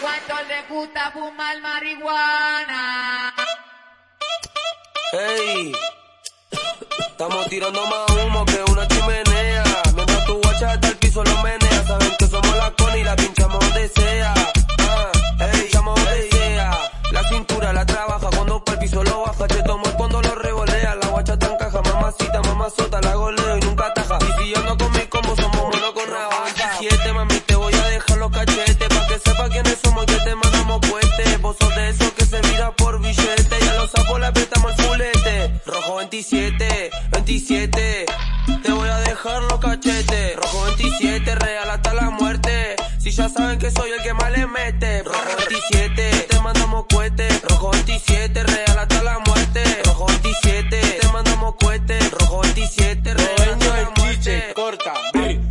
cuánto le gusta fumar marihuana. Hey, estamos tirando más humo que una 27, 27. Te voy a dejar los cachetes. Rojo 27, real hasta la muerte. Si ya saben que soy el que más le mete. Rojo 27, te mandamos cohete. Rojo 27, real hasta la muerte. Rojo 27, te mandamos cohete. Rojo 27, real hasta la muerte. corta.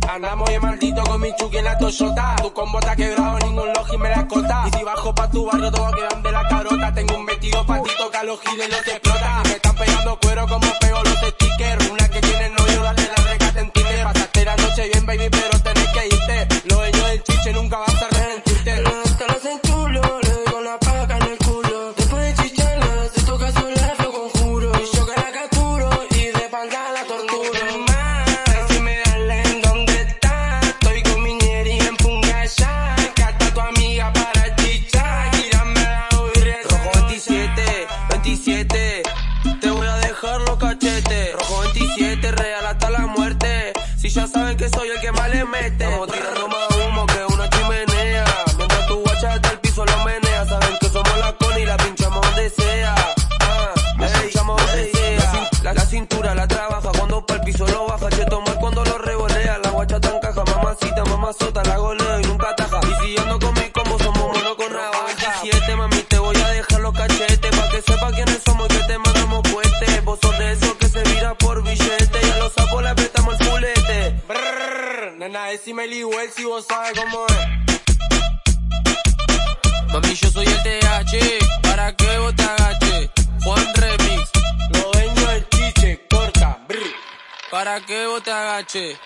Andamos bien maldito con mi chuki en la Toyota. Tu combo está quebrado, ningún logi me la cota. Y si bajo pa' tu barrio, todo quedan de la carota. Tengo un vestido pa' ti, toca los giles, los explota. Me están pegando cuero como pego los stickers. Una que tiene novio, dale la regata en Tinder. Pasaste la noche bien, baby, pero tenés que irte. Lo dueño del chiche nunca vas a arrepentirte. Hasta las en chulo, le doy con la paca en el culo. Después de chicharla, se toca sola, lo conjuro. Y yo que la capturo y de espalda la torturo. Más, 27, real hasta la muerte. Si ya saben que soy el que más le mete. Estamos tirando más humo que una chimenea. Mientras tu guacha hasta el piso lo menea. Saben que somos la con y la pinchamos donde sea. Ah, la pinchamos donde sea. La, la- cintura la trabaja cuando para el piso lo baja. Che, toma cuando lo revolea. La guacha tan caja, mamacita, mamazota, la goleo y nunca taja. Y si yo ando con mi combo, somos mono con navaja. Siete, mami, nena, decime el igual si vos sabes cómo es. Mami, yo soy el TH, para que vos te agaches. Juan Remix, Lo dueño del chiche, corta, brr. para que vos te agaches.